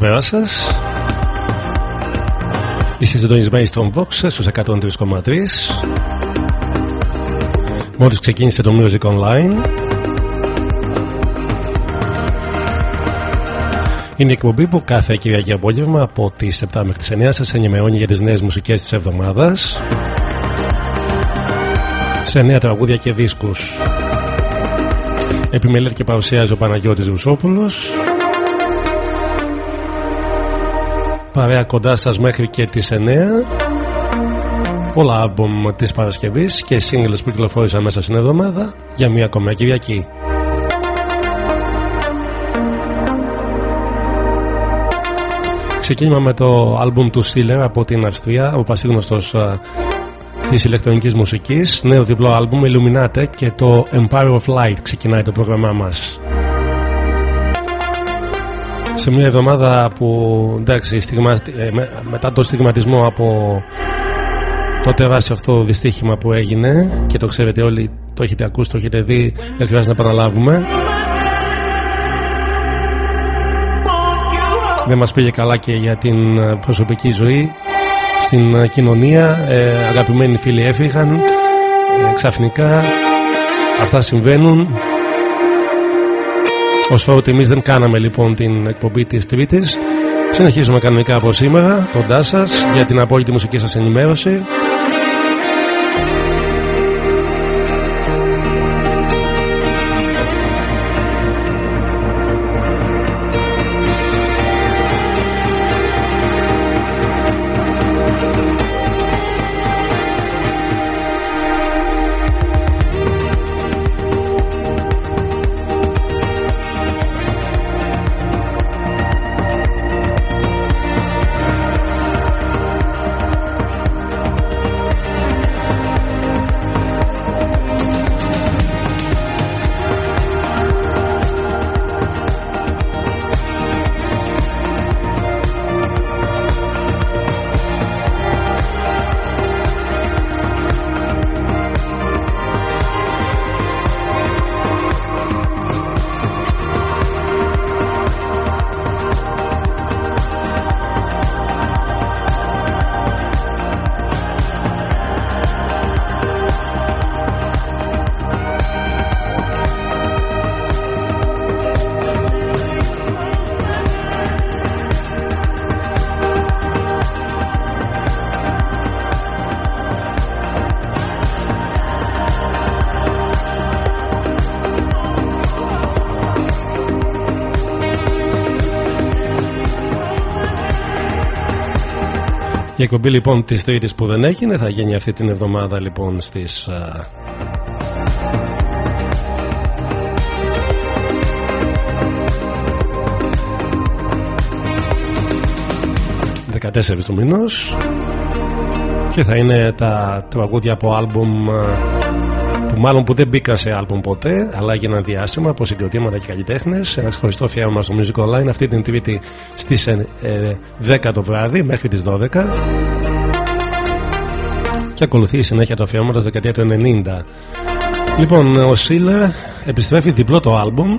Καλησπέρα σας. Είστε συντονισμένοι στον Vox στους 103,3. Μόλις ξεκίνησε το Music Online. Είναι η εκπομπή που κάθε Κυριακή απόγευμα από τις 7 μέχρι τις 9 σας ενημερώνει για τις νέες μουσικές της εβδομάδας. Σε νέα τραγούδια και δίσκους. Επιμελέτη και παρουσιάζει ο Παναγιώτης Ρουσόπουλος Παρέα κοντά σας μέχρι και τις 9 Πολλά άλμπομ της Παρασκευής και singles που κυκλοφόρησαν μέσα στην εβδομάδα για μια ακόμα Κυριακή. Ξεκίνημα με το άλμπουμ του Στήλερ από την Αυστρία ο πασίγνωστος της ηλεκτρονικής μουσικής. Νέο διπλό άλμπουμ Illuminate και το Empire of Light ξεκινάει το πρόγραμμά μας σε μια εβδομάδα που εντάξει στιγμα... Ε, μετά το στιγματισμό από το τεράστιο αυτό δυστύχημα που έγινε και το ξέρετε όλοι το έχετε ακούσει, το έχετε δει δεν χρειάζεται να επαναλάβουμε. Δεν μας πήγε καλά και για την προσωπική ζωή στην ε, κοινωνία. Ε, αγαπημένοι φίλοι έφυγαν ε, ξαφνικά αυτά συμβαίνουν ως φορά ότι εμείς δεν κάναμε λοιπόν την εκπομπή της Τρίτης συνεχίζουμε κανονικά από σήμερα κοντά σας για την απόλυτη μουσική σας ενημέρωση εκπομπή λοιπόν της Τρίτης που δεν έγινε θα γίνει αυτή την εβδομάδα λοιπόν στις. 14 του μηνός και θα είναι τα τραγούδια από άλμπουμ που μάλλον που δεν μπήκα σε άλμπουμ ποτέ αλλά για ένα διάστημα από συγκροτήματα και καλλιτέχνες. Ένας χωριστός αφιέρωμα στο Music Online αυτή την Τρίτη στις 10 ε, το βράδυ μέχρι τις 12 και ακολουθεί η συνέχεια το αφιέρωμα το δεκαετία του 90. Λοιπόν, ο Σίλερ επιστρέφει διπλό το άλμπουμ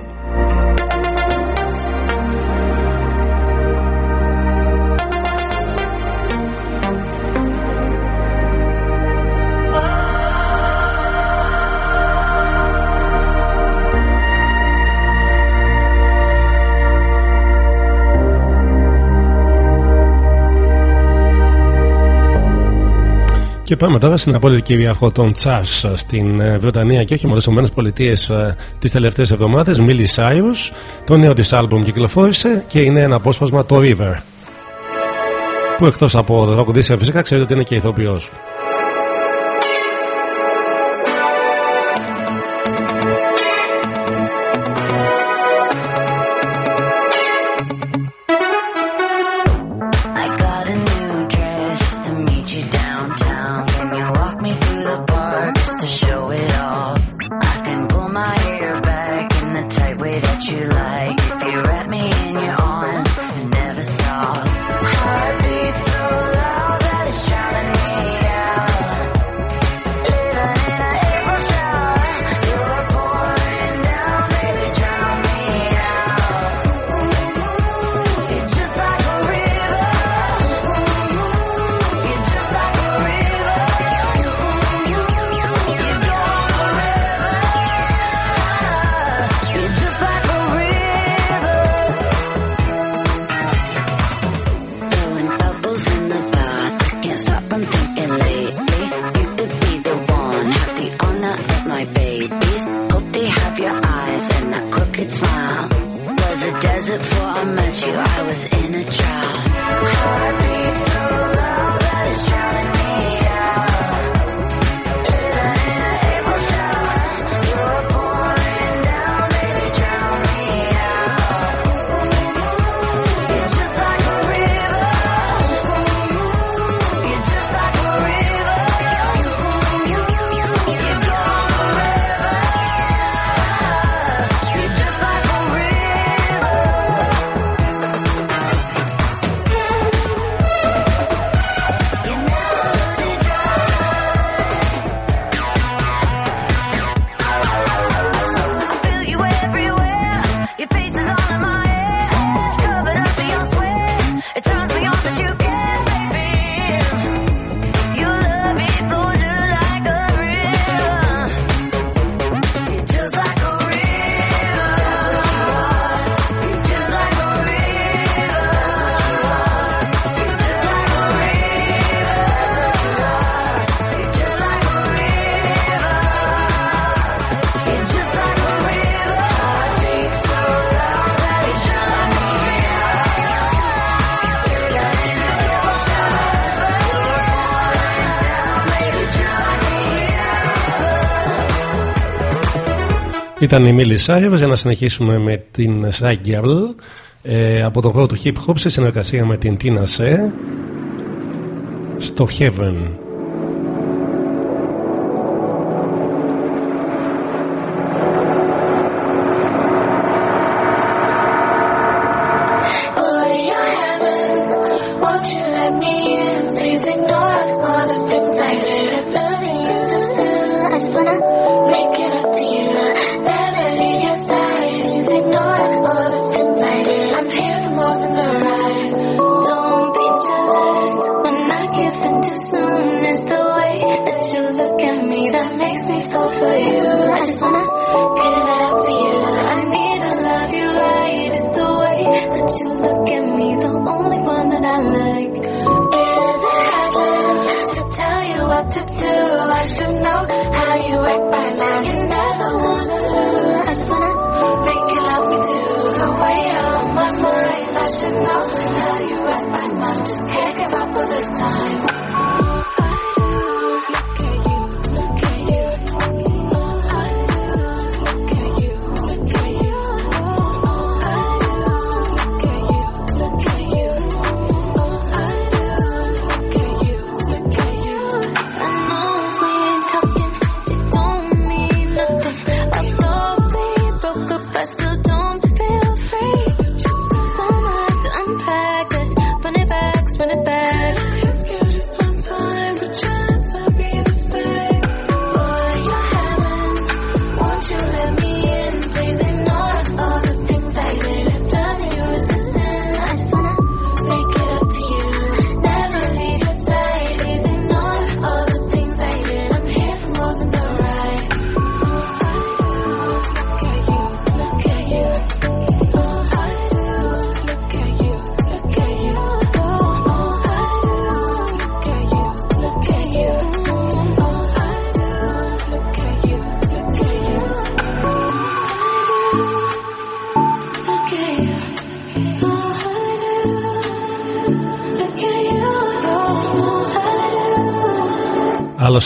Και πάμε τώρα στην απόλυτη κυριαρχό των Τσάρ στην ε, Βρετανία και όχι μόνο στις ΗΠΑ τις τελευταίες εβδομάδες. Μίλι Σάιρους. Το νέο της άλμπουμ κυκλοφόρησε και είναι ένα απόσπασμα το River. Που εκτός από το τραγουδίστρια φυσικά ξέρετε ότι είναι και ηθοποιός. Ήταν η Μίλη Σάιβ για να συνεχίσουμε με την Σάγκιαβλ ε, από το χώρο του hip hop σε συνεργασία με την Τίνα Σε στο Heaven.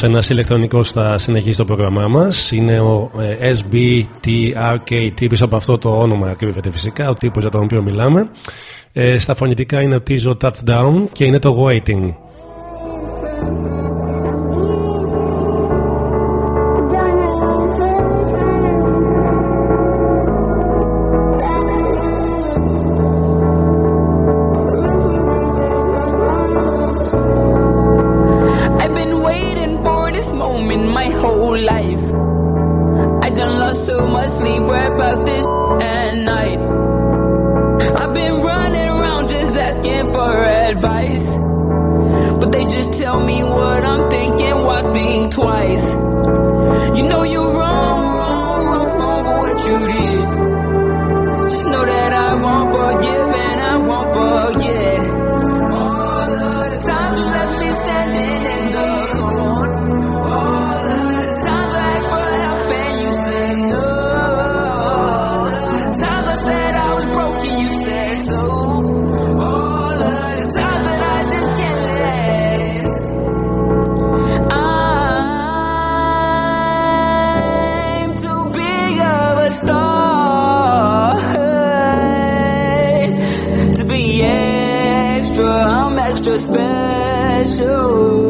Ένας ηλεκτρονικός θα συνεχίσει το πρόγραμμά μας. Είναι ο ε, SBTRKT. Πίσω από αυτό το όνομα κρύβεται φυσικά ο τύπος για τον οποίο μιλάμε. Ε, στα φωνητικά είναι ο Tizo Touchdown και είναι το Waiting. and lost too much sleep. Where about this at night? I've been running around just asking for advice. But they just tell me what I'm thinking, why think twice? You know you're wrong, wrong, wrong, wrong but what you did. Special.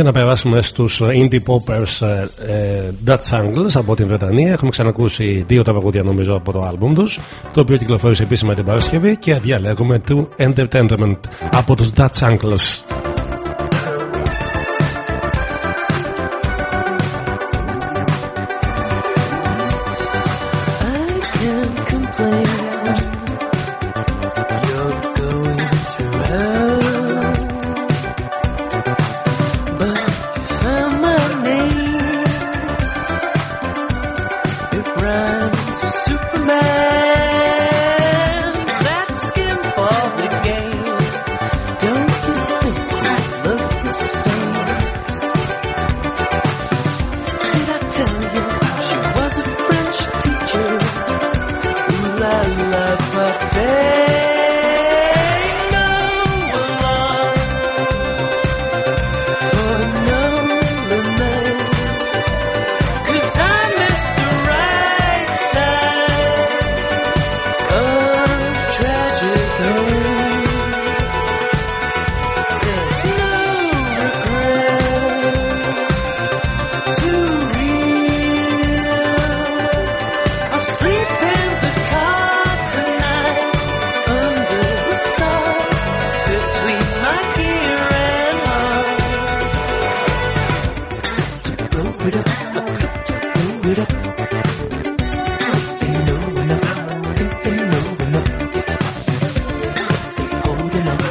Για να περάσουμε στους indie poppers ε, ε, Dutch Angles από την Βρετανία. Έχουμε ξανακούσει δύο τα παγούδια νομίζω από το άλμπουμ τους, το οποίο κυκλοφόρησε επίσημα την Παρασκευή και διαλέγουμε του Entertainment από τους Dutch Angles. Don't you know?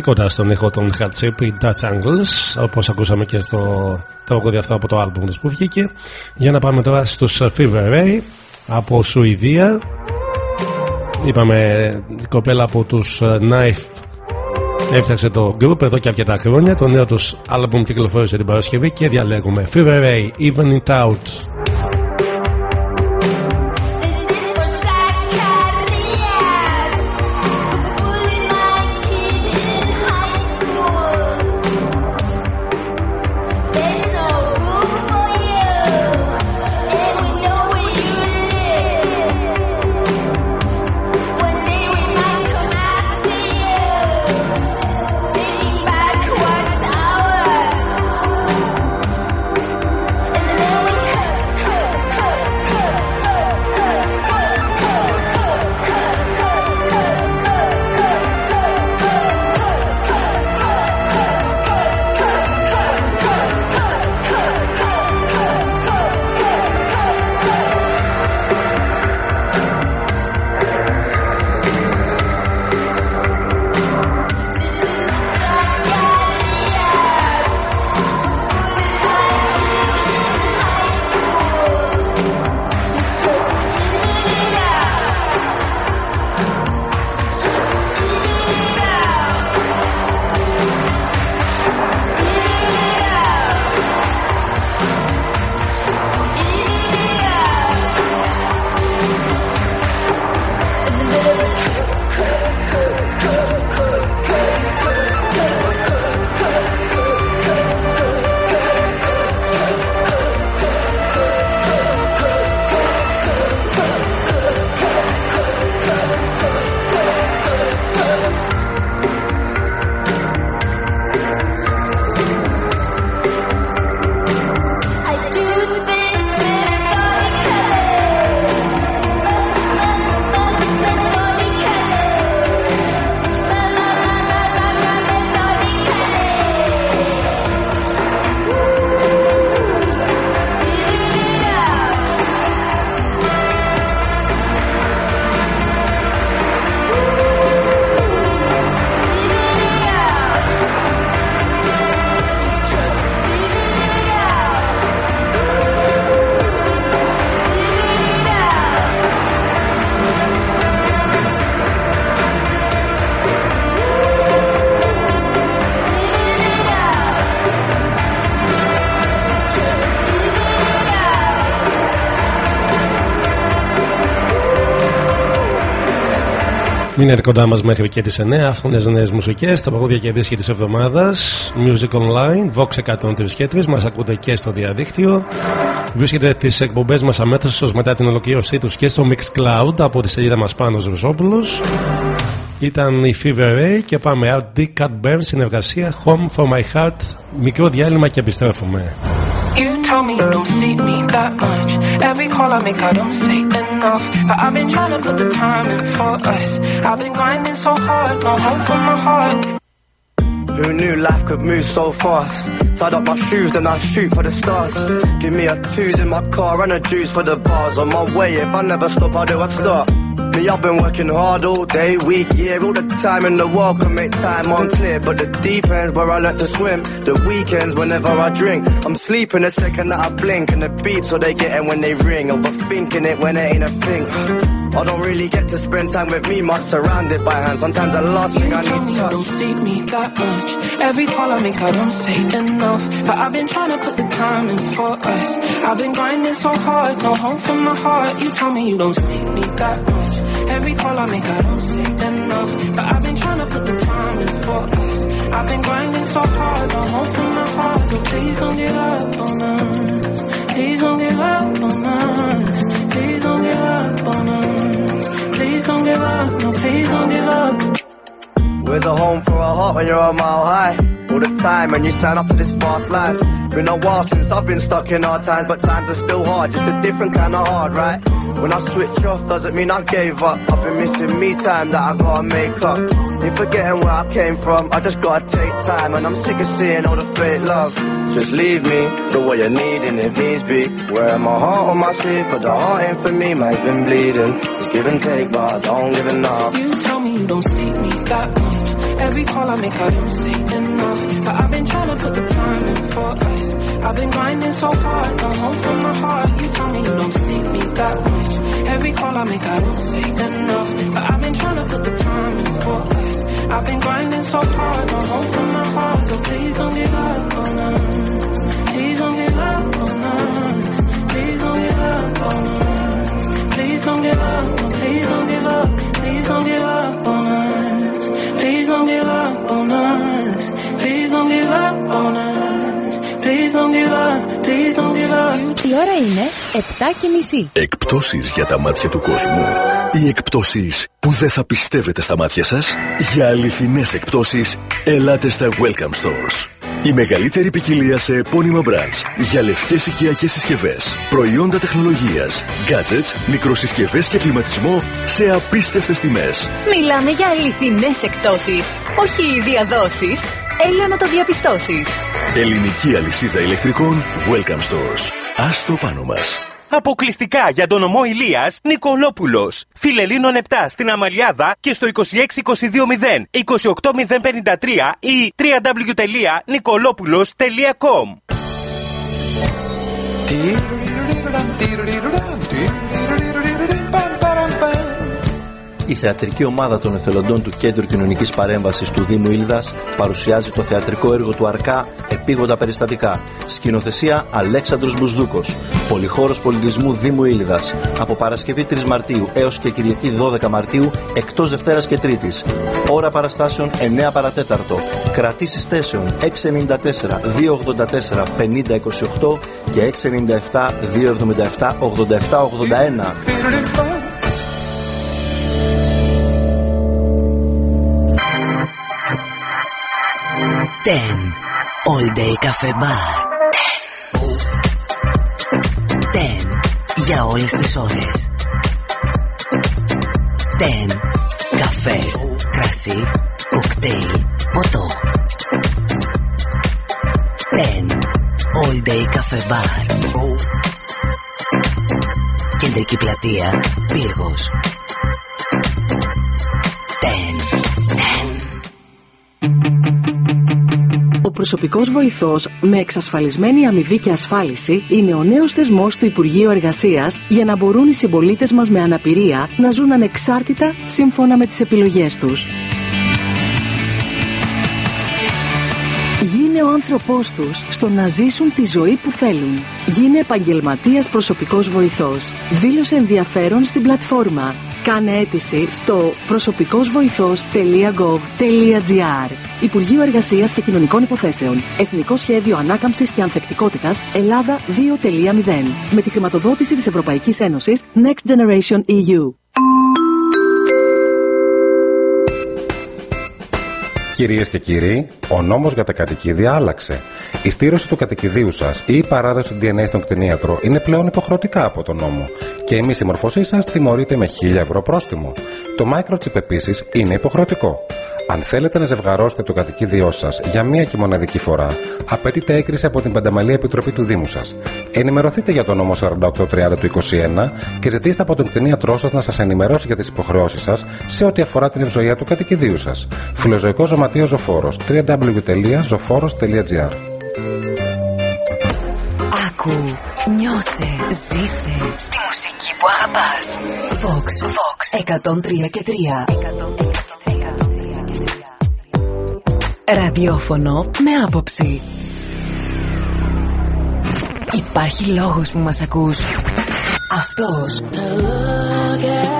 Πολύ κοντά στον ήχο των Hardship, οι Dutch Angles, όπως ακούσαμε και στο τραγούδι αυτό από το άλμπουμ που βγήκε. Για να πάμε τώρα στους Fever Ray από Σουηδία. Είπαμε η κοπέλα από τους Knife έφτιαξε το group εδώ και αρκετά χρόνια. Το νέο τους άλμπουμ κυκλοφόρησε την Παρασκευή και διαλέγουμε Fever Ray, Even It Out. Μείνετε κοντά μας μέχρι και τις 9. Άφθονες νέες μουσικές, τα παγόδια και δίσκη της εβδομάδας. Music Online, Vox 103 και 3. Μας ακούτε και στο διαδίκτυο. Βρίσκεται τις εκπομπές μας αμέσω μετά την ολοκλήρωσή τους και στο Mixcloud από τη σελίδα μας πάνω Ζωσόπουλο. Ήταν η Fever Ray και πάμε out. Dick Cut Burn συνεργασία Home for My Heart. Μικρό διάλειμμα και επιστρέφουμε. You tell me you don't see me that much. Every call I make, I don't say enough. But I've been trying to put the time in for us. I've been grinding so hard, no hope for my heart. Who knew life could move so fast? Tied up my shoes, then I shoot for the stars. Give me a twos in my car and a juice for the bars. On my way, if I never stop, how do I start? Me, I've been working hard all day, week, year, all the time in the world can make time unclear. But the deep ends where I learnt to swim, the weekends whenever I drink. I'm sleeping the second that I blink, and the beats what they getting when they ring. Overthinking it when it ain't a thing. I don't really get to spend time with me much surrounded by hands. Sometimes the last thing I need to touch. You don't see me that much. Every call I make, I don't say enough. But I've been trying to put the time in for us. I've been grinding so hard, no home for my heart. You tell me you don't see me that much. Every call I make, I don't say enough. But I've been trying to put the time in for us. I've been grinding so hard, no home for my heart. So please don't give up on us. Please don't give up on us. Please don't give up on us. Please don't give up, no, please don't give up. Where's a home for a heart when you're a mile high? All the time when you sign up to this fast life. Been a while since I've been stuck in hard times, but times are still hard, just a different kind of hard, right? When I switch off, doesn't mean I gave up. I've been missing me time that I gotta make up. You forgetting where I came from, I just gotta take time, and I'm sick of seeing all the fake love. Just leave me the way you need and if needs be. Wearing my heart on my sleeve, but the heart ain't for me, mine's been bleeding. It's give and take, but I don't give enough. You tell me you don't see me that much. Every call I make, I don't say enough. But I've been trying to put the time in for us. I've been grinding so hard, no home for my heart. You tell me you don't see me that much. Every call I make, I don't say enough. But I've been trying to put the time in for us. I've been grinding so hard, no home for my heart. So please don't give up on us. Please don't give up on us. Please don't give up on us. Please don't give up. Please don't give up. Please don't give up on us. Please don't give up on us. Please don't give up on us. Please don't give up. Please don't give up. Η ώρα είναι 7 και μισή. Εκπτώσεις για τα μάτια του κόσμου. Οι εκπτώσεις που δεν θα πιστεύετε στα μάτια σας. Για αληθινές εκπτώσεις, ελάτε στα Welcome Stores. Η μεγαλύτερη ποικιλία σε επώνυμα brands για λευκές οικιακές συσκευές, προϊόντα τεχνολογίας, gadgets, μικροσυσκευές και κλιματισμό σε απίστευτες τιμές. Μιλάμε για αληθινές εκπτώσεις, όχι οι διαδόσεις. Έλα να το διαπιστώσεις. Ελληνική αλυσίδα ηλεκτρικών Welcome Stores. Ας το πάνω μας. Αποκλειστικά για τον ομό Ηλίας Νικολόπουλος. Φιλελίνων 7 στην Αμαλιάδα και στο 26220 28053 ή www.nicolopoulos.com η θεατρική ομάδα των εθελοντών του Κέντρου Κοινωνικής Παρέμβασης του Δήμου Ήλδας παρουσιάζει το θεατρικό έργο του Αρκά Επίγοντα Περιστατικά. Σκηνοθεσία Αλέξανδρος Μπουσδούκος. Πολυχώρος πολιτισμού Δήμου Ήλδας. Από Παρασκευή 3 Μαρτίου έως και Κυριακή 12 Μαρτίου εκτός Δευτέρας και Τρίτης. Ώρα παραστάσεων 9 παρατέταρτο. Κρατήσεις θέσεων 694 284 5028 και 697 277 87 81. 10. All Day Cafe Bar. 10. 10. Για όλες τις ώρες. 10. Καφές, κρασί, κοκτέιλ, ποτό. 10. All Day Cafe Bar. Κεντρική πλατεία, πύργος. 10. Προσωπικός βοηθός με εξασφαλισμένη αμοιβή και ασφάλιση είναι ο νέος θεσμός του Υπουργείου Εργασίας για να μπορούν οι συμπολίτες μας με αναπηρία να ζουν ανεξάρτητα σύμφωνα με τις επιλογές τους. Είναι ο άνθρωπός τους στο να ζήσουν τη ζωή που θέλουν. Γίνε επαγγελματίας προσωπικός βοηθός. Δήλωσε ενδιαφέρον στην πλατφόρμα. Κάνε αίτηση στο προσωπικόςβοηθός.gov.gr Υπουργείο Εργασίας και Κοινωνικών Υποθέσεων. Εθνικό Σχέδιο Ανάκαμψης και Ανθεκτικότητας Ελλάδα 2.0. Με τη χρηματοδότηση της Ευρωπαϊκής Ένωσης Next Generation EU. Κυρίες και κύριοι, ο νόμος για τα κατοικίδια άλλαξε. Η στήρωση του κατοικιδίου σας ή η παράδοση DNA στον κτηνίατρο είναι πλέον υποχρεωτικά από τον νόμο. Και η μη συμμορφωσή σας τιμωρείται με 1000 ευρώ πρόστιμο. Το microchip επίσης είναι υποχρεωτικό. Αν θέλετε να ζευγαρώσετε το κατοικίδιό σας για μία και μοναδική φορά, απαιτείται έγκριση από την Πενταμελή Επιτροπή του Δήμου σας. Ενημερωθείτε για το νόμο 4830 του 21 και ζητήστε από τον κτηνίατρό σας να σας ενημερώσει για τις υποχρεώσεις σας σε ό,τι αφορά την ευζοία του κατοικιδίου σας. Φιλοζωικός Ζωματείο Ζωφόρος www.zoforos.gr Άκου, νιώσε, ζήσε στη μουσική που αγαπάς. Vox, Vox 103 και 3. Ραδιόφωνο με άποψη. Υπάρχει λόγος που μας ακούς. Αυτός. While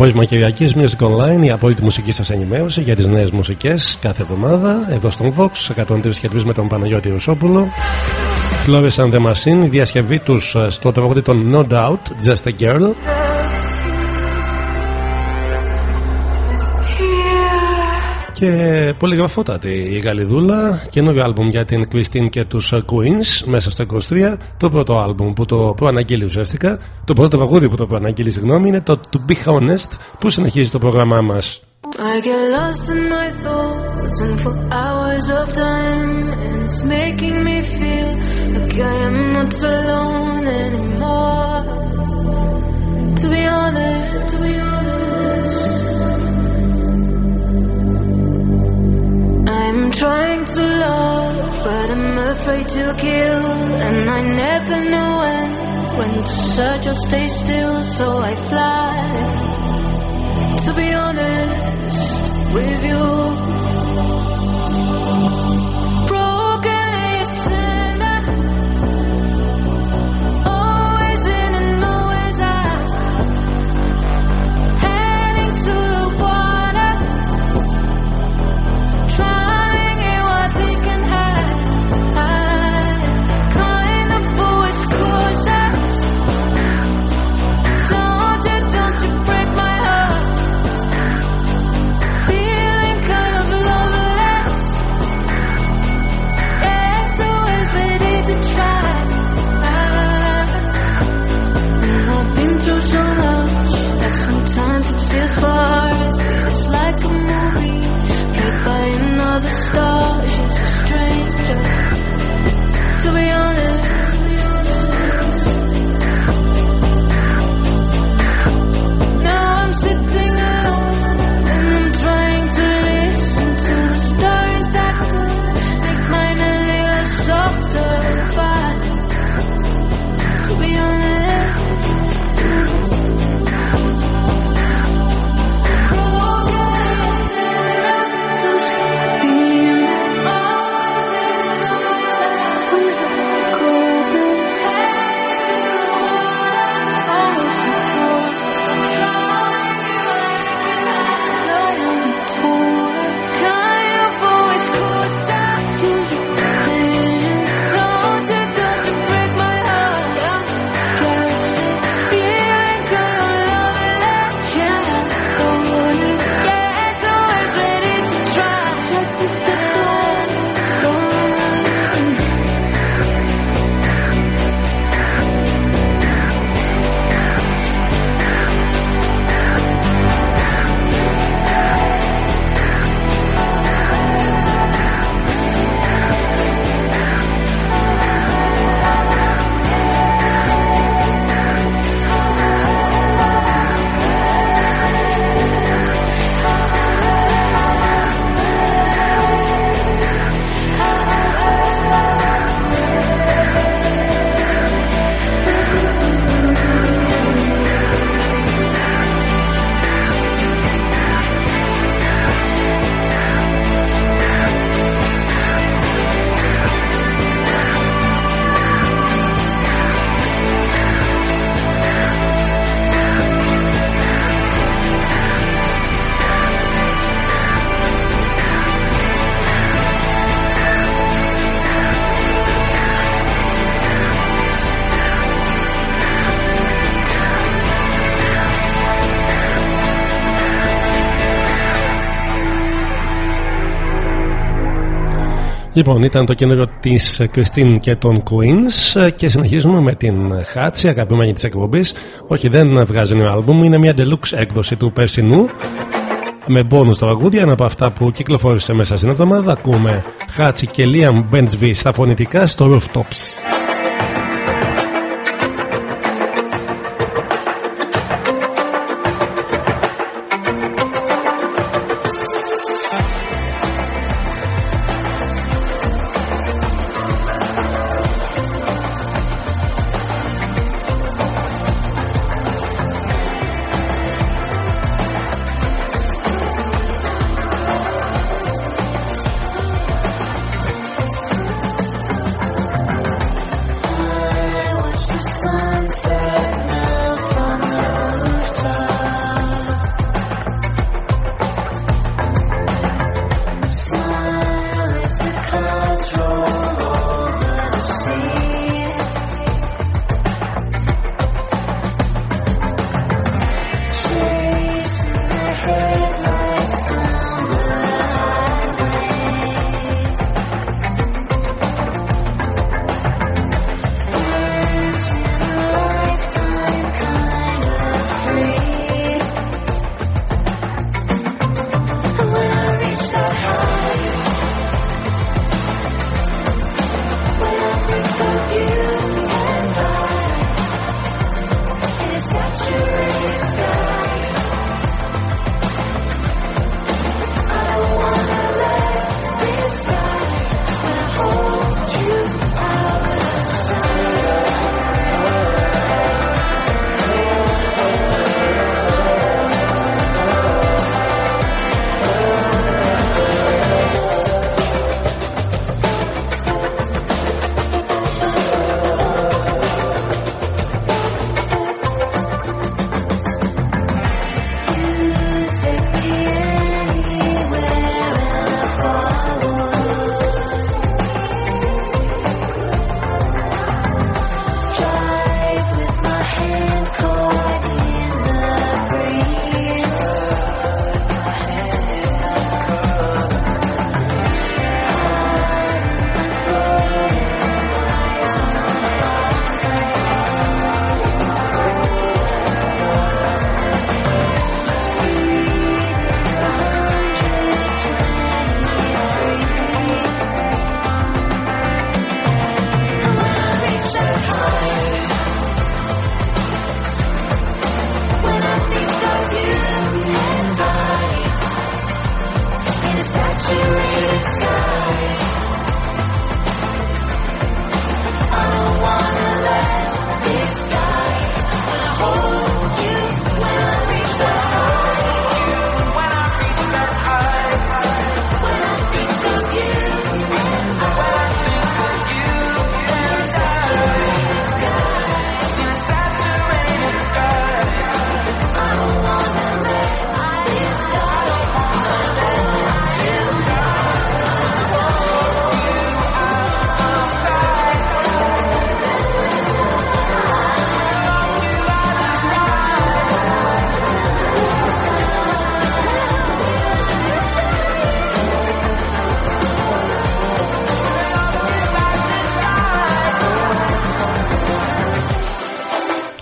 Απόγευμα Κυριακής Music Online, η απόλυτη μουσική σας ενημέρωση για τις νέες μουσικές κάθε εβδομάδα. Εδώ στον Vox 103 και 3 με τον Παναγιώτη Ρουσόπουλο. Flores and the Machine, η διασκευή τους στο τραγούδι των No Doubt, Just a Girl. Και πολυγραφότατη η Γαλλιδούλα. Καινούριο άλμπουμ για την Κριστίν και τους Queens μέσα στο 23. Το πρώτο άλμπουμ που το προαναγγείλει ουσιαστικά. Το πρώτο τραγούδι που το προαναγγείλει, συγγνώμη, είναι το To Be Honest που συνεχίζει το πρόγραμμά μας. I get lost in my thoughts and for hours of time And it's making me feel like I am not alone anymore To be honest, to be honest I'm trying to love, but I'm afraid to kill. And I never know when, when to search or stay still, so I fly. To be honest with you. Λοιπόν, ήταν το καινούριο της Κριστίν και των Queens και συνεχίζουμε με την Χάτσι, αγαπημένη της εκπομπής. Όχι, δεν βγάζει νέο άλμπουμ, είναι μια deluxe έκδοση του περσινού με μπόνου στα βαγούδια. Ένα από αυτά που κυκλοφόρησε μέσα στην εβδομάδα. Ακούμε Χάτσι και Liam Benchvie στα φωνητικά στο Rooftops.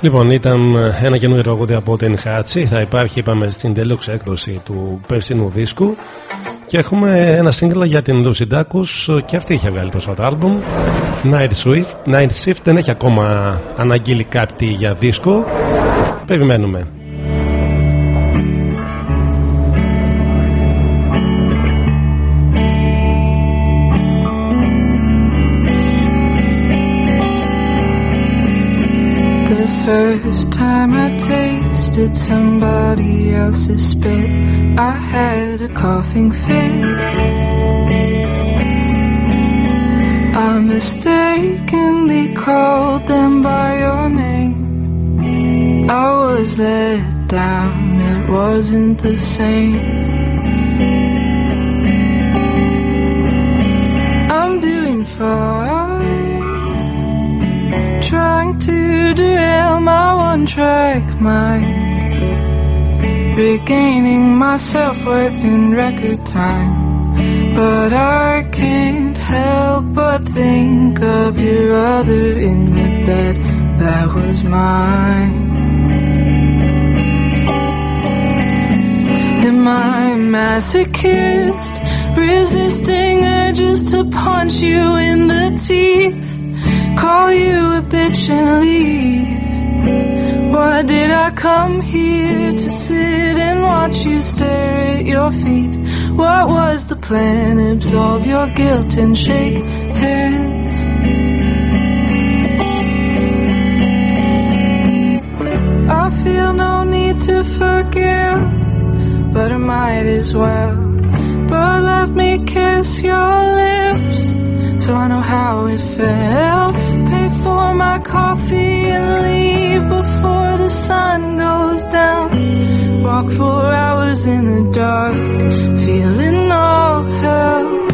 Λοιπόν, ήταν ένα καινούργιο τραγούδι από την Χάτσι. Θα υπάρχει, είπαμε, στην deluxe έκδοση του περσινού δίσκου. Και έχουμε ένα σύγκλα για την Lucy Dacus και αυτή είχε βγάλει πρόσφατα άλμπουμ. Night Swift, Night Shift δεν έχει ακόμα αναγγείλει κάτι για δίσκο. Περιμένουμε. First time I tasted somebody else's spit, I had a coughing fit. I mistakenly called them by your name. I was let down, it wasn't the same. I'm doing fine trying to derail my one track mind. Regaining my self worth in record time. But I can't help but think of your other in the bed that was mine. Am I masochist, resisting urges to punch you in the teeth, call you bitch and leave? Why did I come here to sit and watch you stare at your feet? What was the plan? Absolve your guilt and shake hands. I feel no need to forgive, but I might as well. But let me kiss your lips, so I know how it felt. For my coffee and leave before the sun goes down. Walk for hours in the dark, feeling all hell.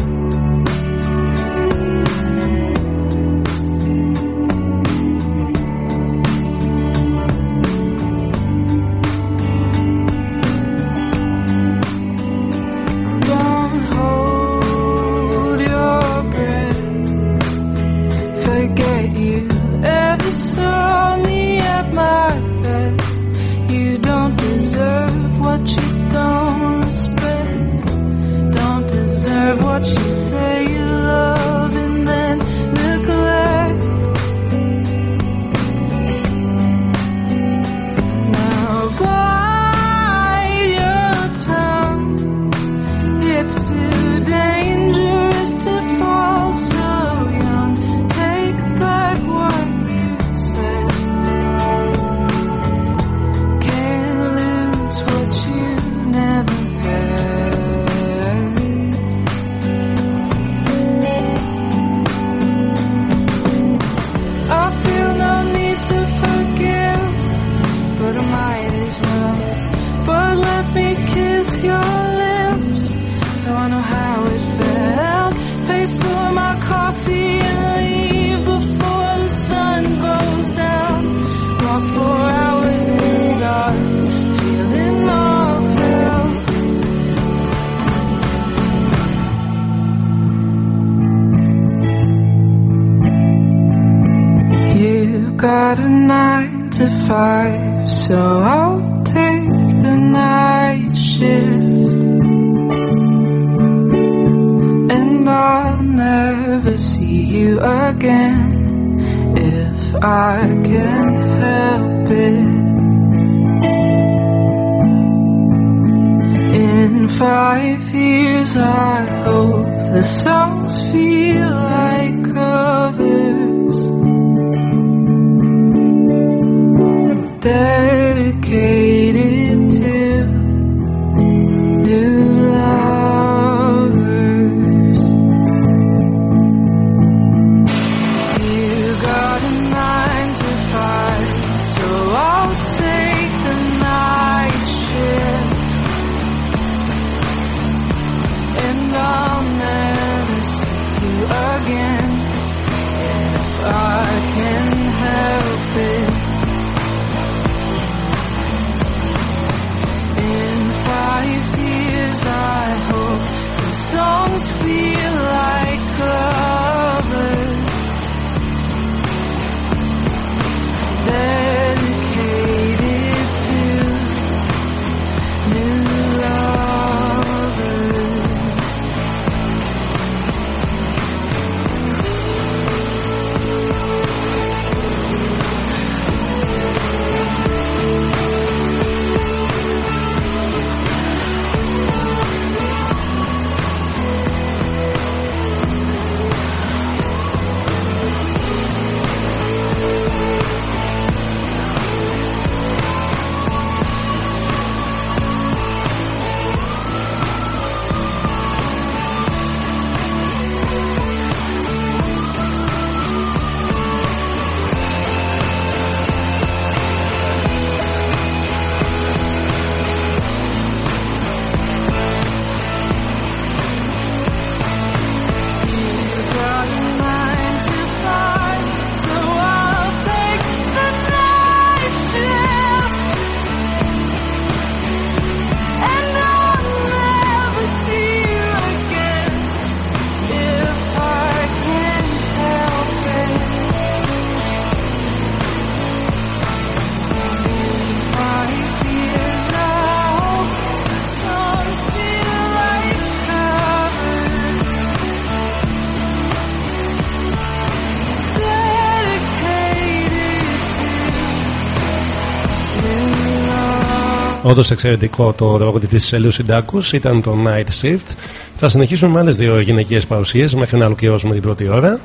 Όντως εξαιρετικό το τραγούδι της Ελίου Συντάκους ήταν το Night Shift. Θα συνεχίσουμε με άλλες δύο γυναικείες παρουσίες μέχρι να ολοκληρώσουμε την πρώτη ώρα.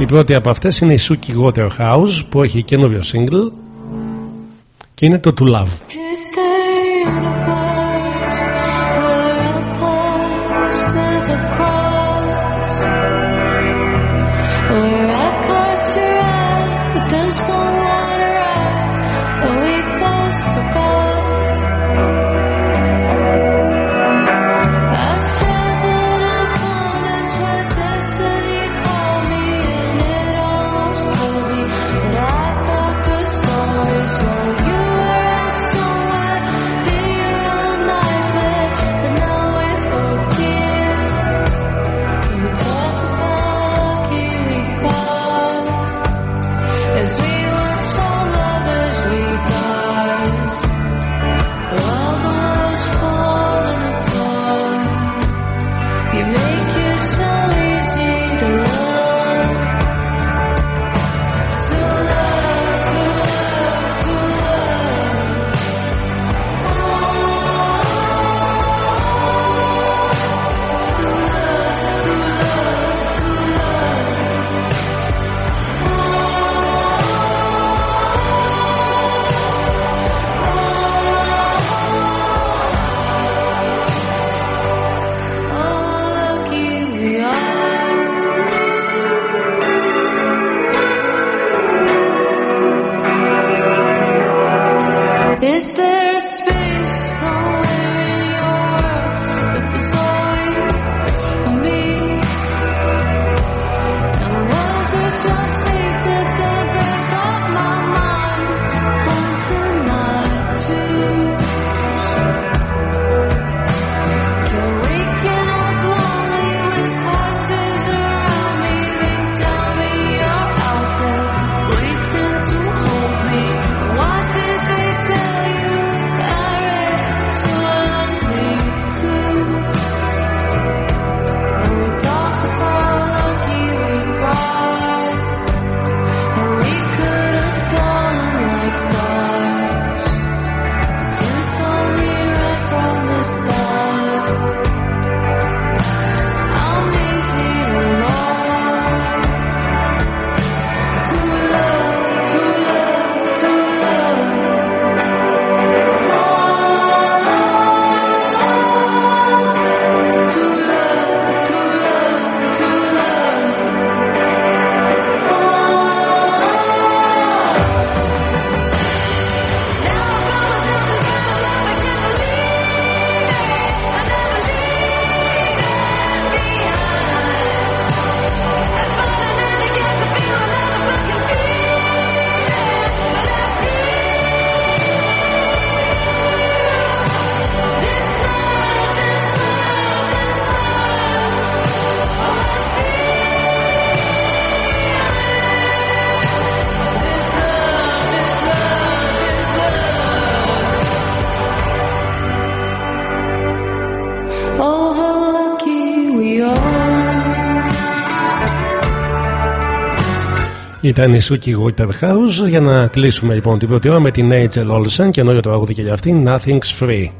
Η πρώτη από αυτές είναι η Suki Waterhouse που έχει καινούριο single και είναι το To Love. Ήταν η Σούκη Waterhouse για να κλείσουμε λοιπόν την πρώτη ώρα με την Angel Olsen και το τραγούδι και για αυτήν Nothing's Free.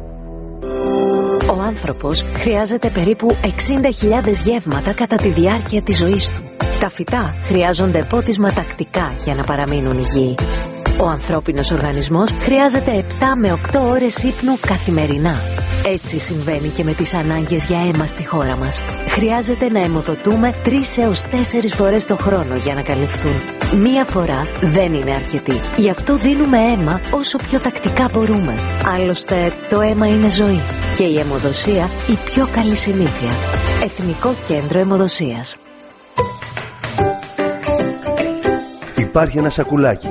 Ο άνθρωπος χρειάζεται περίπου 60.000 γεύματα κατά τη διάρκεια της ζωής του. Τα φυτά χρειάζονται πότισμα τακτικά για να παραμείνουν υγιεί. Ο ανθρώπινος οργανισμός χρειάζεται 7 με 8 ώρες ύπνου καθημερινά. Έτσι συμβαίνει και με τις ανάγκες για αίμα στη χώρα μας. Χρειάζεται να αιμοδοτούμε 3 έως 4 φορές το χρόνο για να καλυφθούν. Μία φορά δεν είναι αρκετή. Γι' αυτό δίνουμε αίμα όσο πιο τακτικά μπορούμε. Άλλωστε το αίμα είναι ζωή και η αιμοδοσία η πιο καλή συνήθεια. Εθνικό Κέντρο Αιμοδοσίας. Υπάρχει ένα σακουλάκι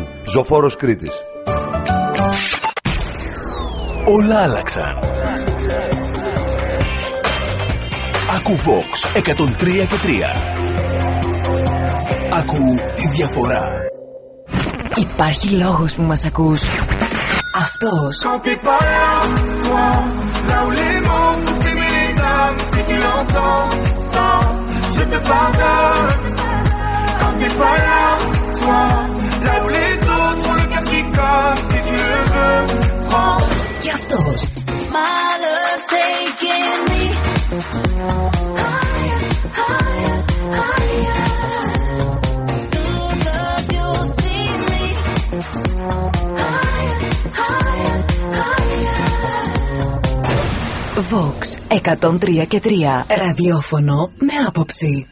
Ελευθεριών. Ζωφόρος Κρήτης. Όλα άλλαξαν. Ακού Vox 103 και τρία. Ακού τη διαφορά. Υπάρχει λόγος που μας ακούσει Αυτός. Je te parle, toi, le veux, prends. Και αυτός. My love taking me higher, higher, higher. Look up, you'll see me higher, higher, higher. Vox 103 και 3. Ραδιόφωνο με άποψη.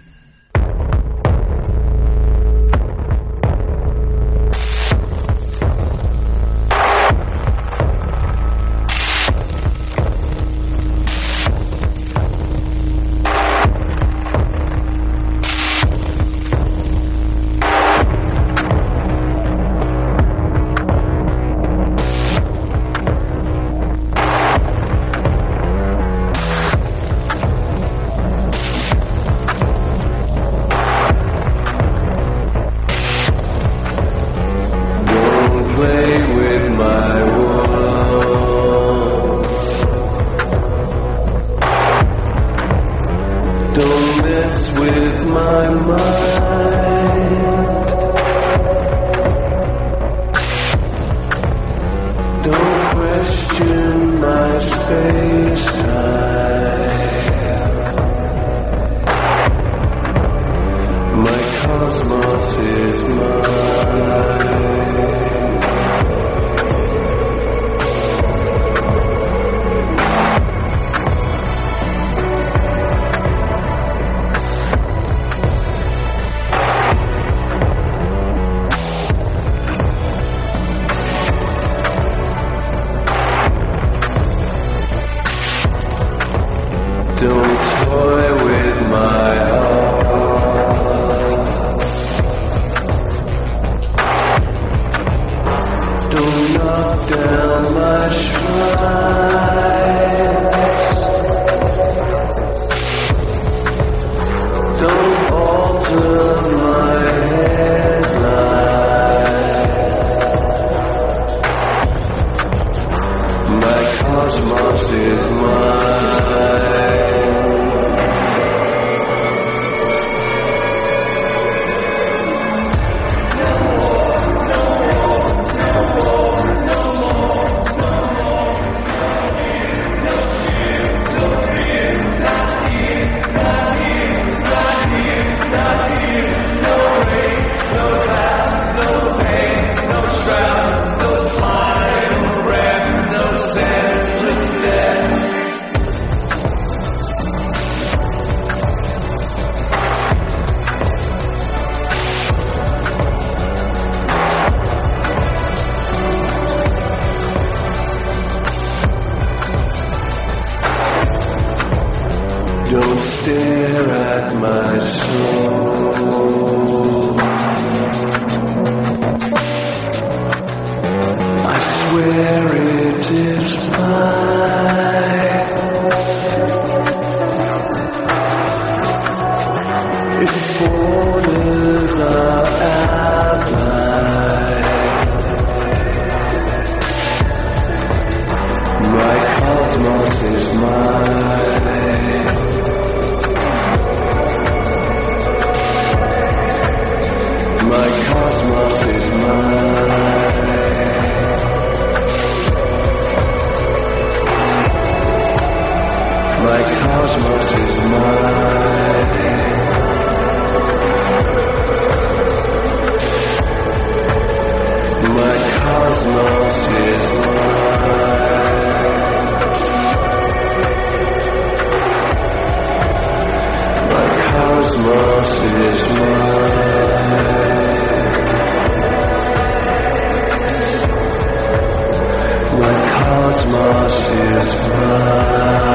My cosmos is mine.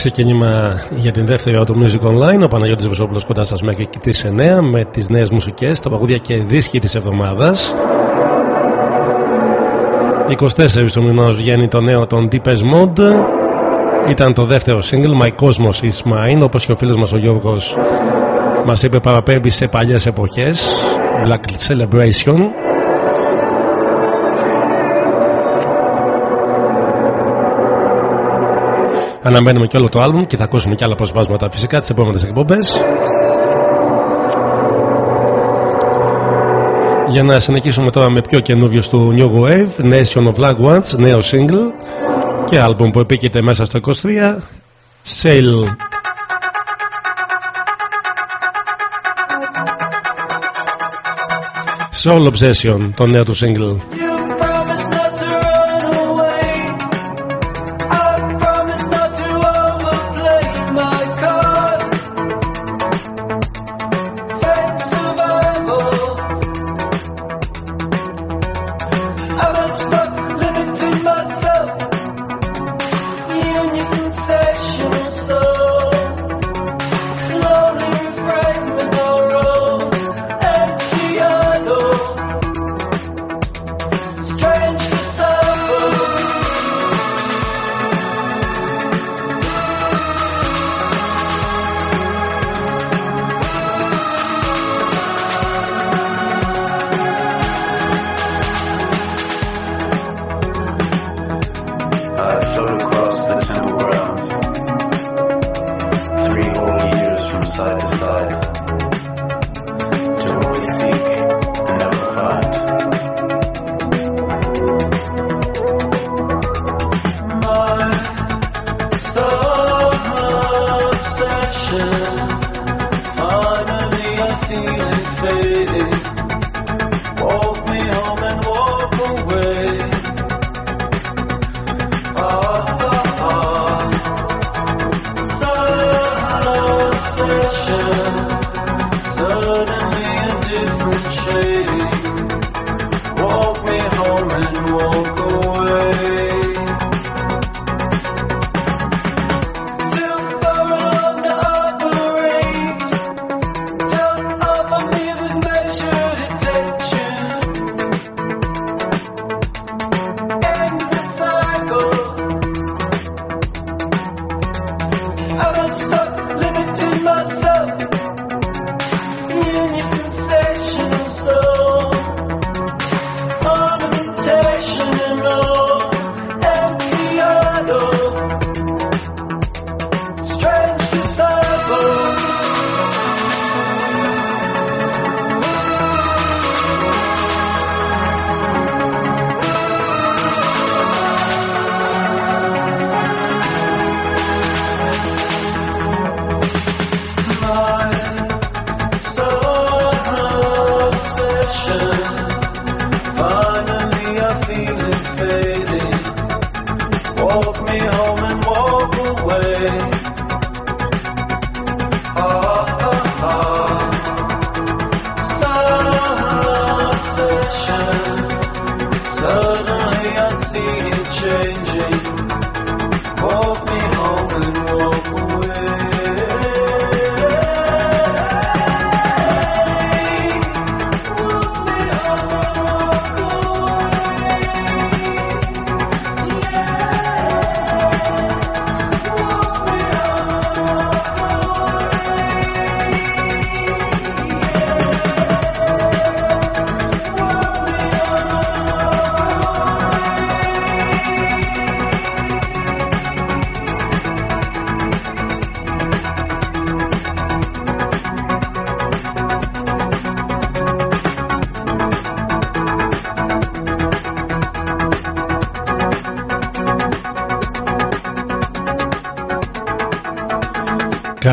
Ξεκίνημα για την δεύτερη ώρα του Music Online. Ο Παναγιώτης Βεσόπουλος κοντά σας μέχρι και τις 9 με τις νέες μουσικές, τα παγούδια και δίσκοι της εβδομάδας. 24 του μηνός βγαίνει το νέο των Deepest Mode. Ήταν το δεύτερο single, My Cosmos Is Mine, όπως και ο φίλος μας ο Γιώργος μας είπε παραπέμπει σε παλιές εποχές. Black Celebration. Αναμένουμε και όλο το άλμπουμ και θα ακούσουμε και άλλα αποσπάσματα φυσικά τις επόμενες εκπομπές. Για να συνεχίσουμε τώρα με πιο καινούριο του New Wave, Nation of Black Ones, νέο single και άλμπουμ που επίκειται μέσα στο 23, Sail. Soul Obsession, το νέο του single.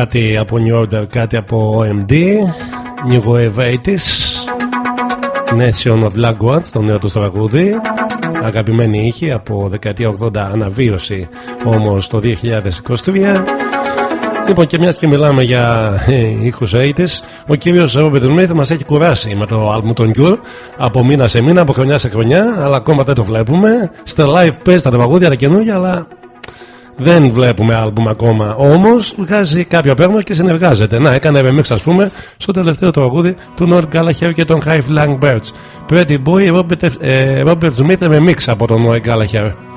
Κάτι από New Order, κάτι από OMD New Wave 80s Nation of Language, το νέο τους τραγούδι. Αγαπημένη ήχη από δεκαετία 80 αναβίωση όμως το 2023 Λοιπόν και μιας και μιλάμε για ε, ήχους 80s ο κύριος Robert Smith μας έχει κουράσει με το album των Cure από μήνα σε μήνα, από χρονιά σε χρονιά αλλά ακόμα δεν το βλέπουμε. Στα live παίζει τα τραγούδια τα καινούργια αλλά δεν βλέπουμε άλμπουμ ακόμα. Όμως βγάζει κάποιο πράγμα και συνεργάζεται. Να, έκανε remix, ας πούμε, στο τελευταίο τραγούδι του Noel Gallagher και των High Flying Birds. Pretty Boy Robert, ε, Robert Smith remix από τον Noel Gallagher.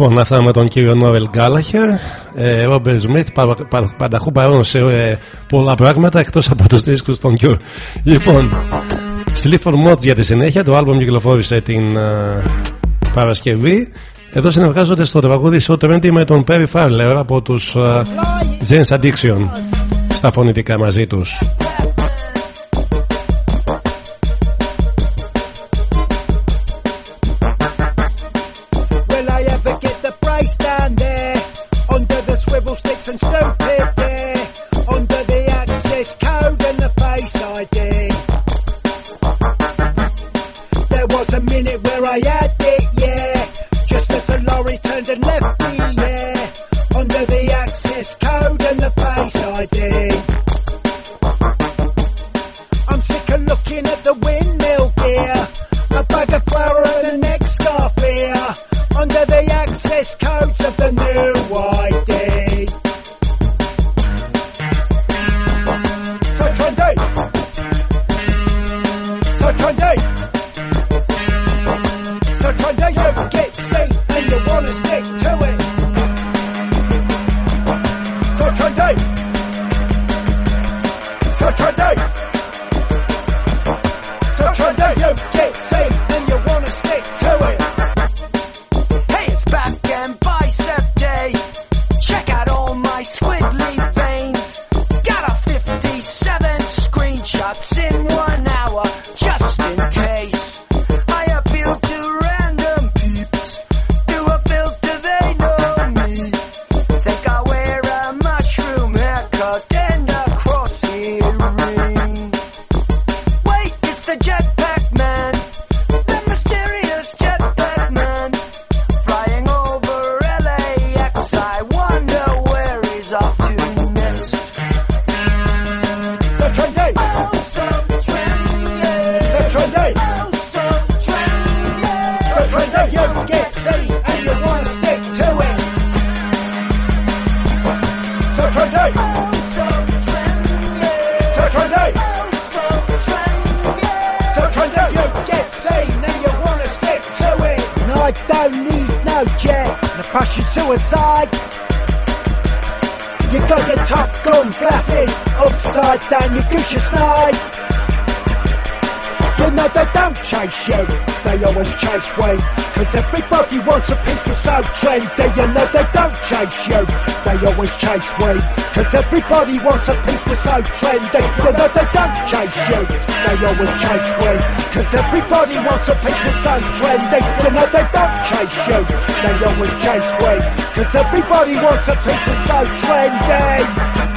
Λοιπόν, αυτά με τον κύριο Νόρελ Γκάλαχερ, Ρόμπερ Σμιθ, πανταχού παρόν σε ε, πολλά πράγματα εκτός από τους δίσκους των Cure. Λοιπόν, στη for Mods για τη συνέχεια, το album κυκλοφόρησε την uh, Παρασκευή. Εδώ συνεργάζονται στο τραγούδι So Trendy με τον Perry Farler από τους uh, James Addiction στα φωνητικά μαζί τους. a minute where I had it, yeah. Just as the lorry turned and left Everybody wants a piece, we're so trendy. So that they don't chase you, they always chase me. Cause everybody wants a piece, we're so trendy. So no, they don't chase you, they always chase me. Cause everybody wants a piece, we're so trendy.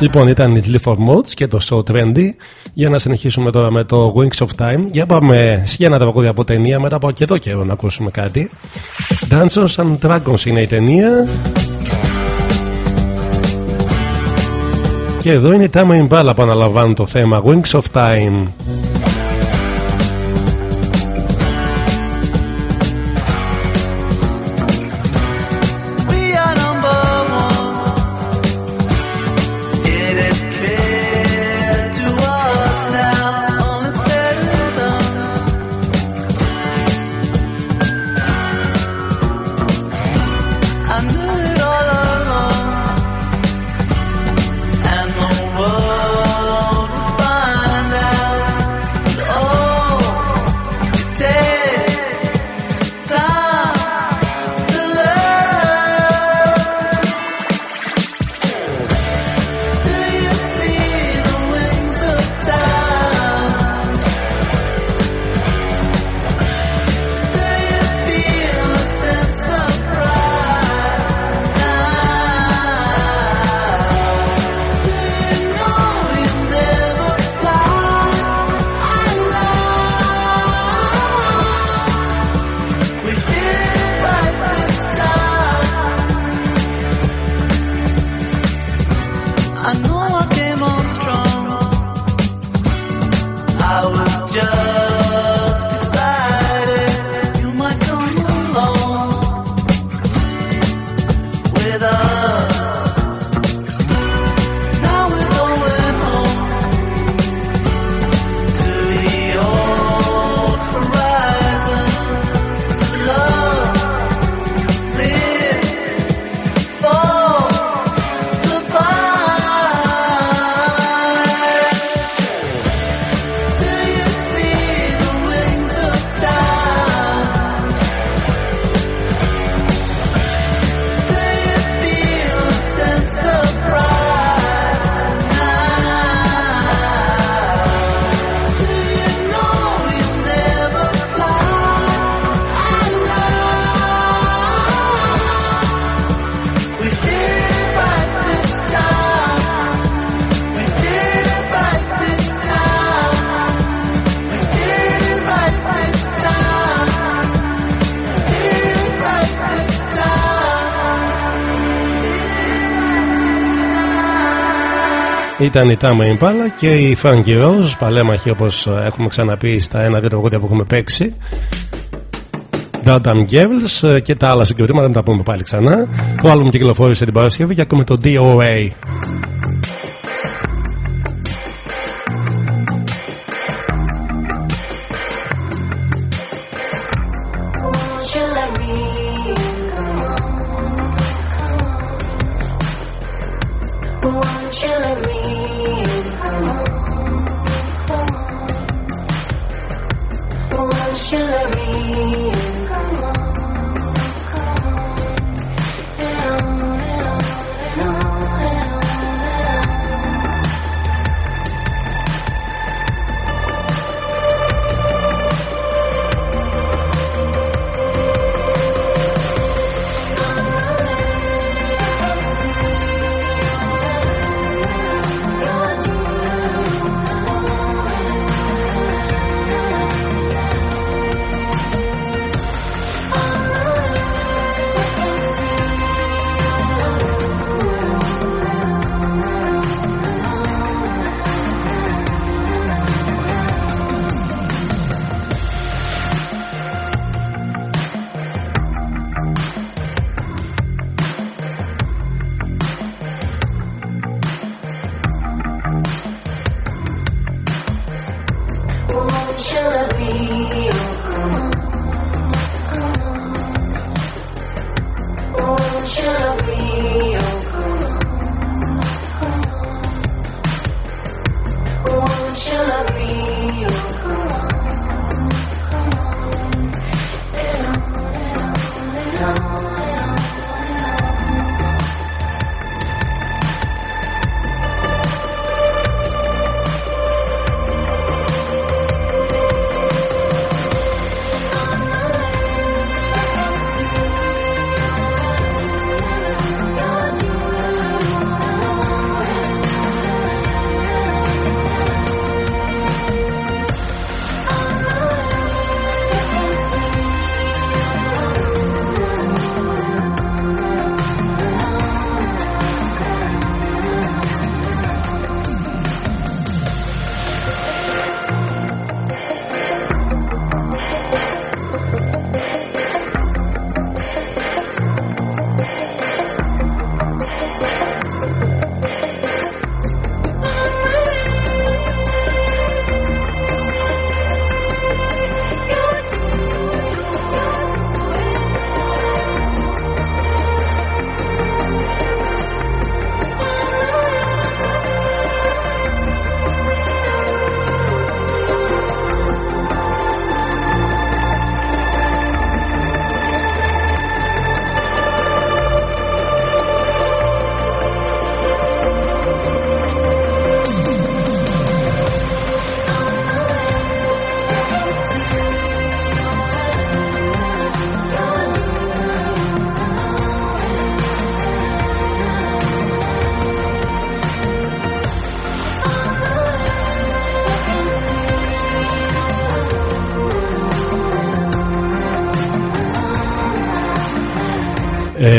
Λοιπόν, ήταν η Live for Mods και το show Trendy. Για να συνεχίσουμε τώρα με το Wings of Time. Για πάμε για ένα τραγούδι από ταινία μετά από αρκετό καιρό να ακούσουμε κάτι. Dancers and Dragons είναι η ταινία. Και εδώ είναι η Tama Impala που αναλαμβάνει το θέμα Wings of Time. Ήταν η Τάμα Ιμπάλα και η Φράγκη Ροζ, παλέμαχοι όπως έχουμε ξαναπεί στα ένα-δύο τραγούδια που έχουμε παίξει. Goddamn Girls και τα άλλα συγκροτήματα, δεν τα πούμε πάλι ξανά. Το άλμπουμ κυκλοφόρησε την Παρασκευή και ακούμε το DOA.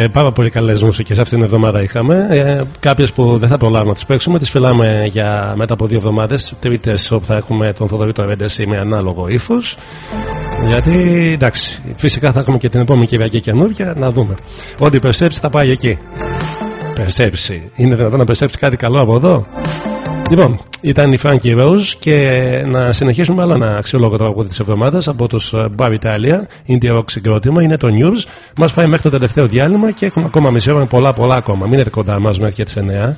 Ε, πάρα πολύ καλές μουσικές αυτήν την εβδομάδα είχαμε. Ε, Κάποιες που δεν θα προλάβουμε να τις παίξουμε, τις φυλάμε για μετά από δύο εβδομάδες. Τρίτες όπου θα έχουμε τον Θοδωρήτο Ρέντεση με ανάλογο ύφος. Γιατί εντάξει, φυσικά θα έχουμε και την επόμενη Κυριακή καινούργια να δούμε. Ό,τι περσέψει θα πάει εκεί. Περσέψει. Είναι δυνατόν να περσέψει κάτι καλό από εδώ; Λοιπόν, ήταν η Frankie Rose και να συνεχίσουμε άλλο ένα αξιόλογο τραγούδι της εβδομάδας από τους ε, Bar Italia, Indie Rock συγκρότημα, είναι το News. Μας πάει μέχρι το τελευταίο διάλειμμα και έχουμε ακόμα μισή ώρα με πολλά πολλά ακόμα. Μην έρθει κοντά μας μέχρι και τις 9.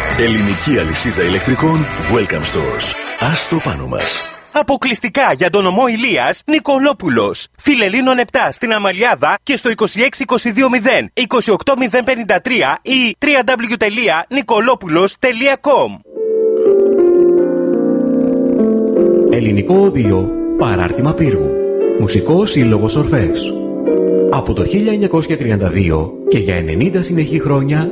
Ελληνική αλυσίδα ηλεκτρικών Welcome Stores. Ας το πάνω μας. Αποκλειστικά για τον ομό Ηλίας Νικολόπουλος. Φιλελίνων 7 στην Αμαλιάδα και στο 26220 28053 ή www.nicolopoulos.com Ελληνικό Οδείο Παράρτημα Πύργου Μουσικό Σύλλογο Ορφεύς Από το 1932 και για 90 συνεχή χρόνια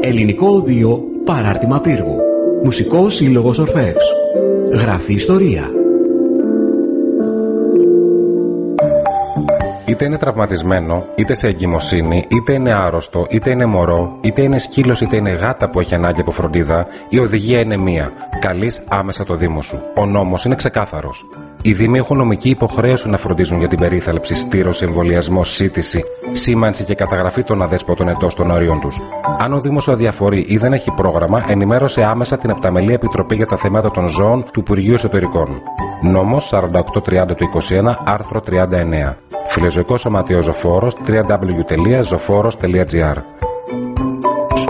Ελληνικό Οδείο Παράρτημα Πύργου. Μουσικός Σύλλογος Ορφεύς. Γράφει ιστορία. Είτε είναι τραυματισμένο, είτε σε εγκυμοσύνη, είτε είναι άρρωστο, είτε είναι μωρό, είτε είναι σκύλος, είτε είναι γάτα που έχει ανάγκη από φροντίδα, η οδηγία είναι μία. Καλείς άμεσα το Δήμο σου. Ο νόμος είναι ξεκάθαρος. Οι Δήμοι έχουν νομική υποχρέωση να φροντίζουν για την περίθαλψη, στήρωση, εμβολιασμό, σύντηση, σήμανση και καταγραφή των αδέσποτων ετών των όριων τους. Αν ο Δήμος αδιαφορεί ή δεν έχει πρόγραμμα, ενημέρωσε άμεσα την Επταμελή Επιτροπή για τα Θέματα των Ζώων του Υπουργείου Εσωτερικών. Νόμος 4830 του 21, άρθρο 39. Φιλοζωικό Σωματείο Ζωφόρος www.zoforos.gr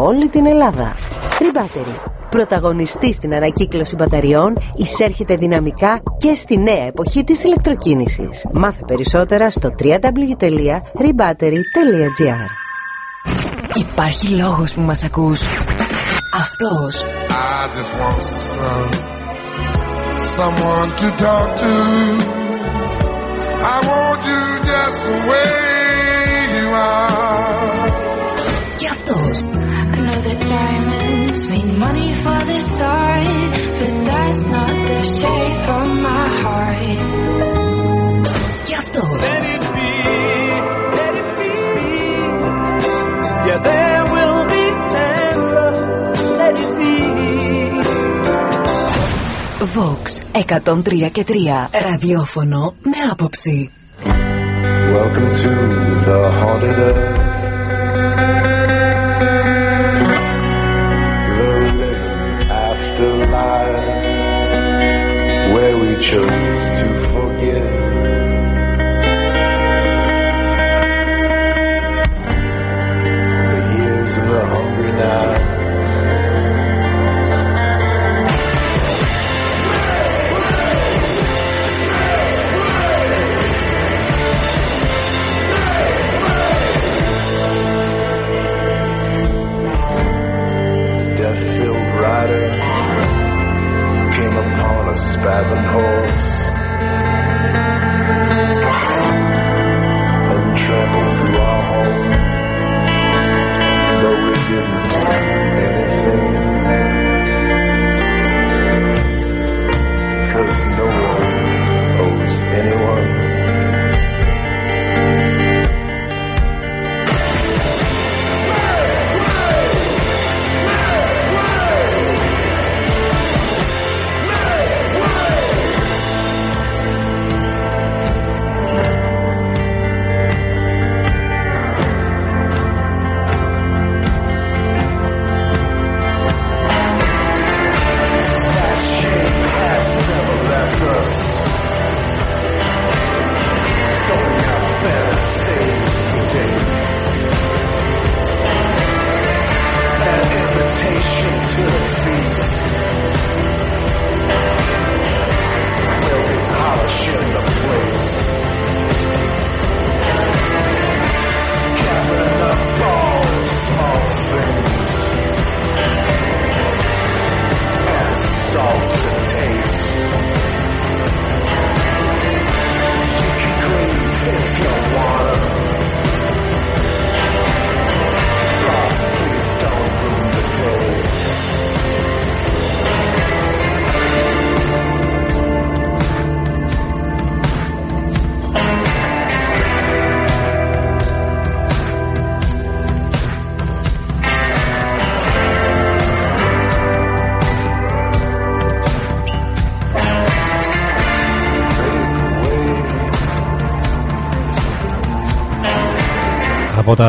όλη την Ελλάδα. Rebattery. Πρωταγωνιστή στην ανακύκλωση μπαταριών, εισέρχεται δυναμικά και στη νέα εποχή της ηλεκτροκίνησης. Μάθε περισσότερα στο www.rebattery.gr Υπάρχει λόγος που μας ακούς. Αυτός. I just want some, someone to talk to. I want you just the way you are. Και αυτός. I know that diamonds mean money for this side, but that's not the shape of my heart. Και αυτός. Yeah, there will be answer. Let it be. Vox 103 και 3. Ραδιόφωνο με άποψη. Welcome to the haunted earth. Chose to forget. The years of the hungry night. death-filled rider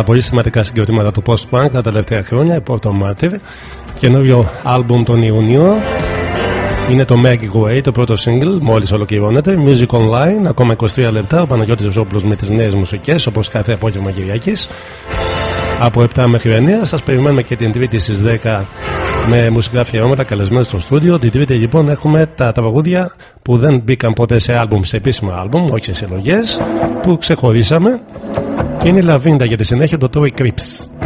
πολύ σημαντικά συγκροτήματα του post-punk τα τελευταία χρόνια, η Porto Martyr. Καινούριο άλμπουμ τον Ιουνίο. Είναι το Make Way, το πρώτο single, μόλις ολοκληρώνεται. Music Online, ακόμα 23 λεπτά. Ο Παναγιώτης Βεσόπουλο με τις νέες μουσικές, όπως κάθε απόγευμα Κυριακής. Από 7 μέχρι 9. Σας περιμένουμε και την Τρίτη στις 10 με μουσικά αφιερώματα καλεσμένα στο στούντιο. Την Τρίτη λοιπόν έχουμε τα τραγούδια που δεν μπήκαν ποτέ σε άλμπουμ, σε επίσημα άλμπουμ, όχι σε συλλογές, που ξεχωρίσαμε. Και είναι η Λαβίντα για τη συνέχεια το Toy Crips.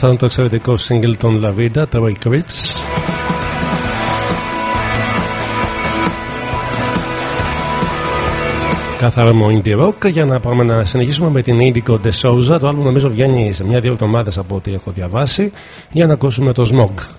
Αυτό είναι το εξαιρετικό single των La Vida, τα Way Crips. Καθαρό indie rock για να πάμε να συνεχίσουμε με την Indigo De Souza. Το άλλο νομίζω βγαίνει σε μια-δύο εβδομάδες από ό,τι έχω διαβάσει για να ακούσουμε το Smog.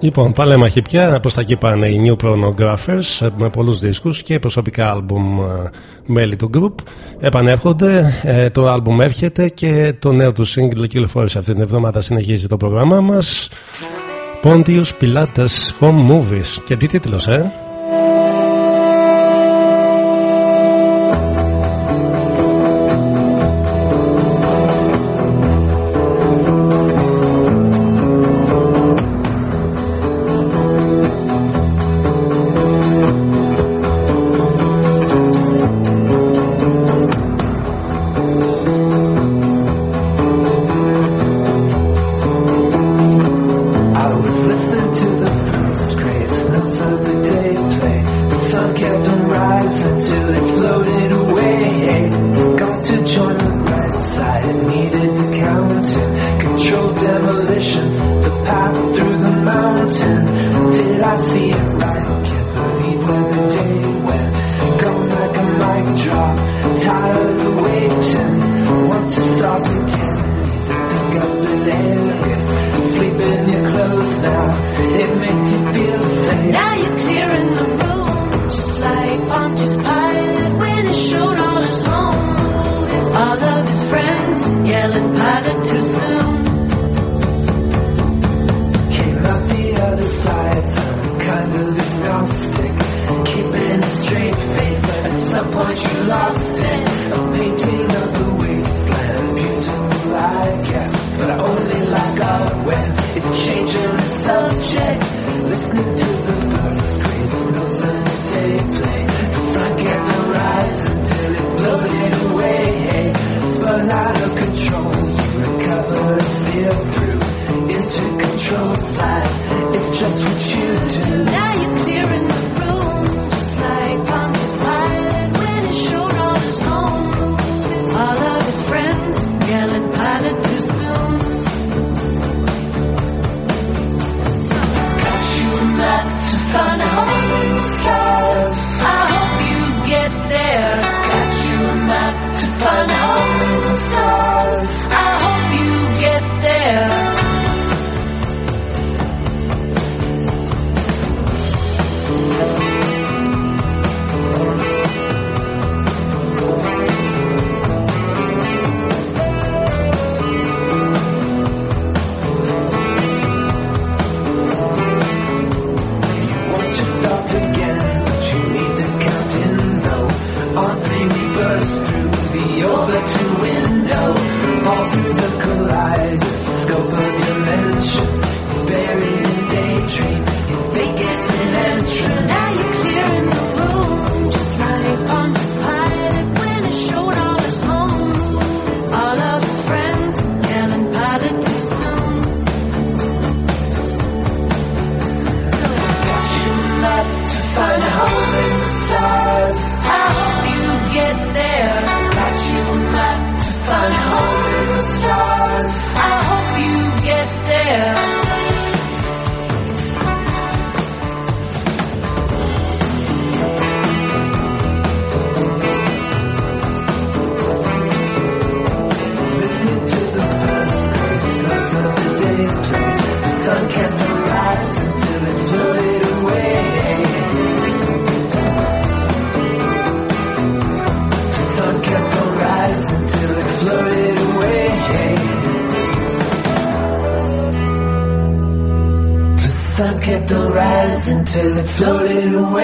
Λοιπόν, πάλι μαχη πια. Προ τα εκεί πάνε οι New Pornographers με πολλούς δίσκους και προσωπικά άλμπουμ ε, μέλη του group. Επανέρχονται, ε, το άλμπουμ έρχεται και το νέο του single κυκλοφόρησε αυτή την εβδομάδα. Συνεχίζει το πρόγραμμά μας. Pontius Pilatus Home Movies. Και τι τίτλος, ε!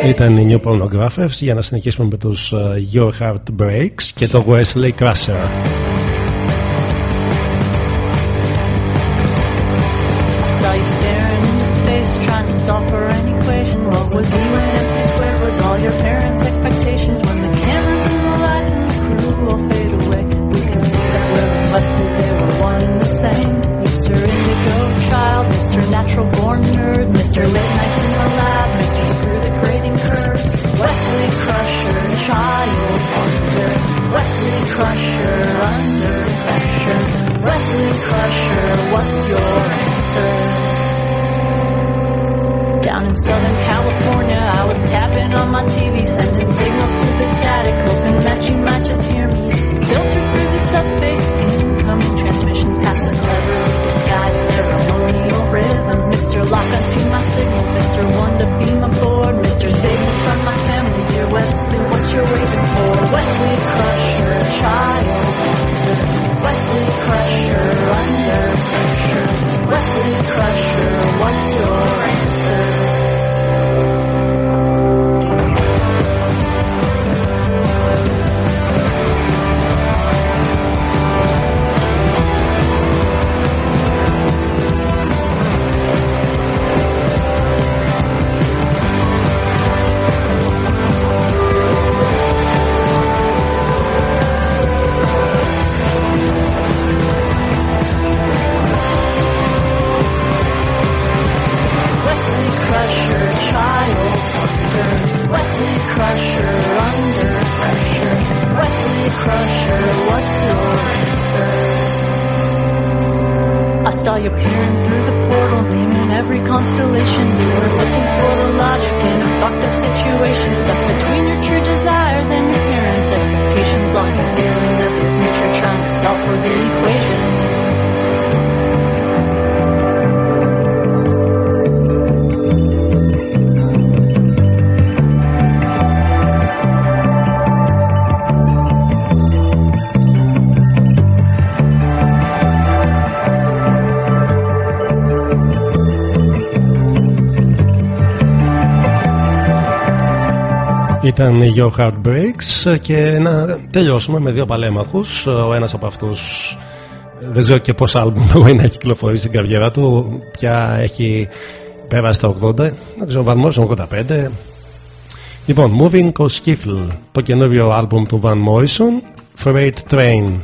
Ήταν οι New Pornographers για να συνεχίσουμε με τους uh, Your Heart Breaks και το Wesley Crusher. ήταν Your Heartbreaks και να τελειώσουμε με δύο παλέμαχους ο ένας από αυτούς δεν ξέρω και πόσα άλμπουμ μπορεί να έχει κυκλοφορήσει στην καριέρα του πια έχει πέρασει τα 80 δεν ξέρω Van Morrison 85 λοιπόν Moving ο Skiffle το καινούριο άλμπουμ του Van Morrison Freight train,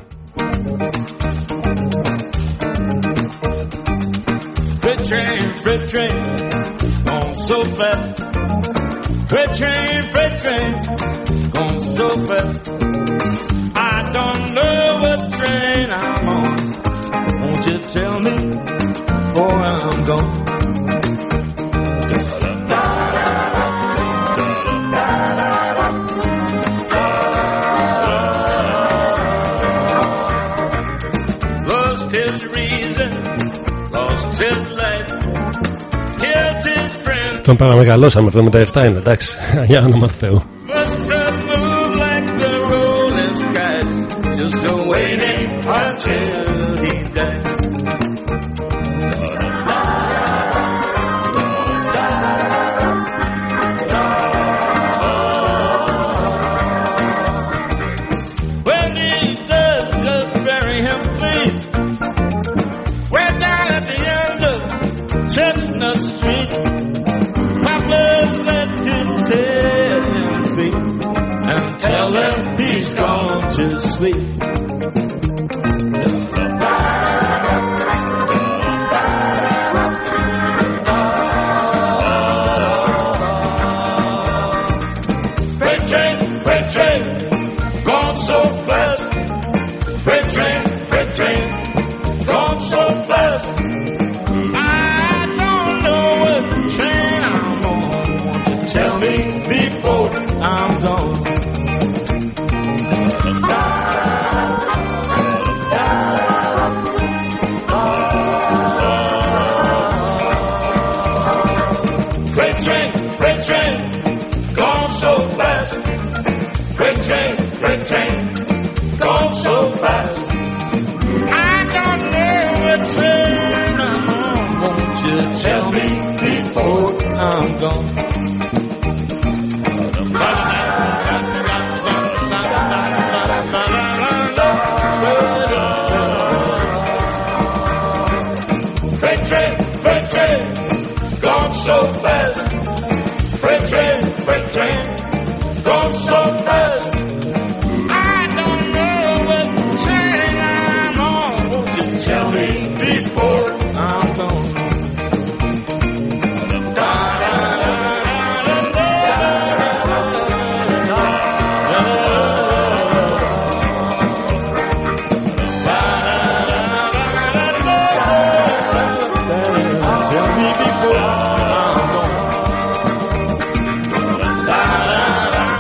Τον παραμεγαλώσαμε, τον μεταφύταινε, τάξει, για να μας θεώ.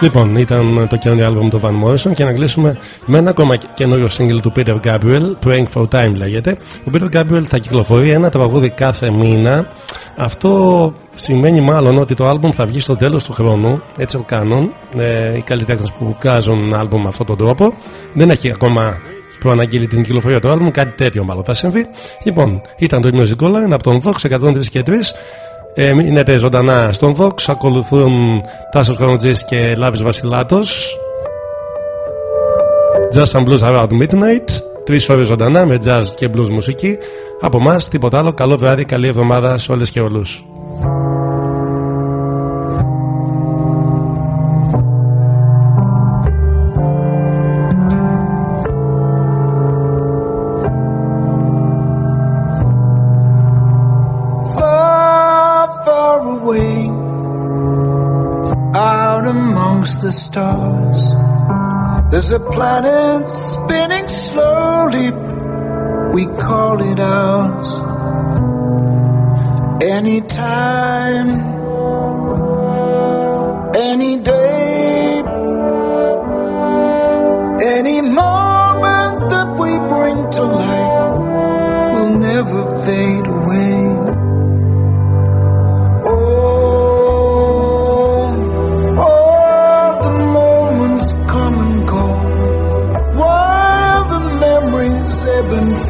Λοιπόν, ήταν το καινούριο άλμπομ του Van Morrison και να κλείσουμε με ένα ακόμα καινούριο single του Peter Gabriel, Praying for Time λέγεται. Ο Peter Gabriel θα κυκλοφορεί ένα τραγούδι κάθε μήνα. Αυτό σημαίνει μάλλον ότι το άλμπομ θα βγει στο τέλος του χρόνου, έτσι ο κάνουν. Ε, οι καλλιτέχνες που βγάζουν άλμπομ με αυτόν τον τρόπο. Δεν έχει ακόμα προαναγγείλει την κυκλοφορία του άλμπομ, κάτι τέτοιο μάλλον θα συμβεί. Λοιπόν, ήταν το Music Online από τον Vox 103 και 3. Ε, μείνετε ζωντανά στον Vox. Ακολουθούν Τάσος Χρονοτζής και Λάβης Βασιλάτος. Just some blues around midnight. Τρεις ώρες ζωντανά με jazz και blues μουσική. Από εμά τίποτα άλλο. Καλό βράδυ, καλή εβδομάδα σε όλες και όλους. The stars. There's a planet spinning slowly, we call it ours. Anytime, any day, any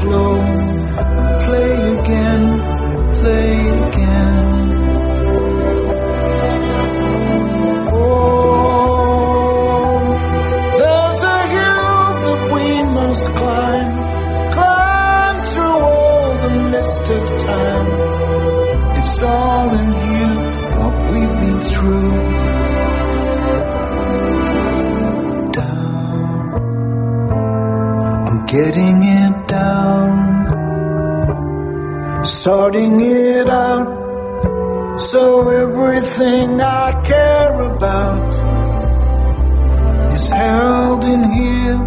and. Play again, play again. Oh, there's a hill that we must climb, climb through all the mist of time. It's all in you, what we've been through. Getting it sorting it out. So everything I care about is held in here.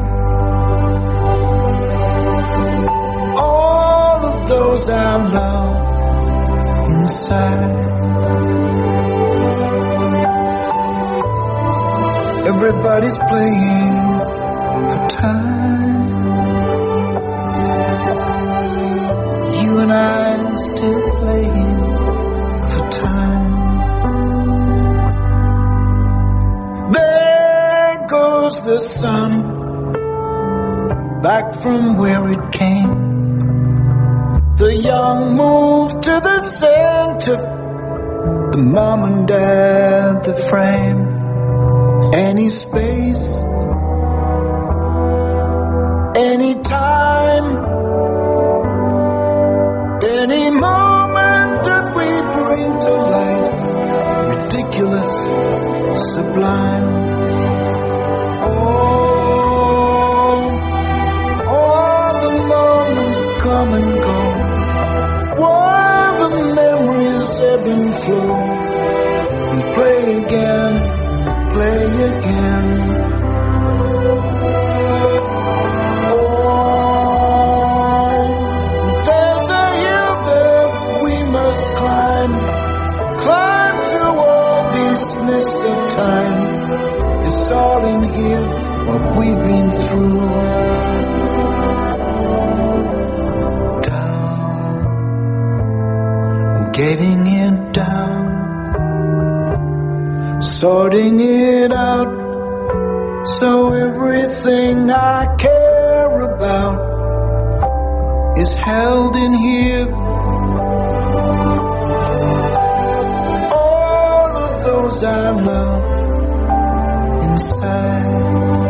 All of those I love inside. Everybody's playing for time. Still playing for time. There goes the sun back from where it came. The young move to the center, the mom and dad, the frame, any space, any time, moment that we bring to life, ridiculous, sublime. Oh, all the moments come and go. While the memories ebb and flow, and play again, play again. Mists of time. It's all in here, what we've been through. I'm getting it down, sorting it out. So everything I care about is held in here. knows I'm inside.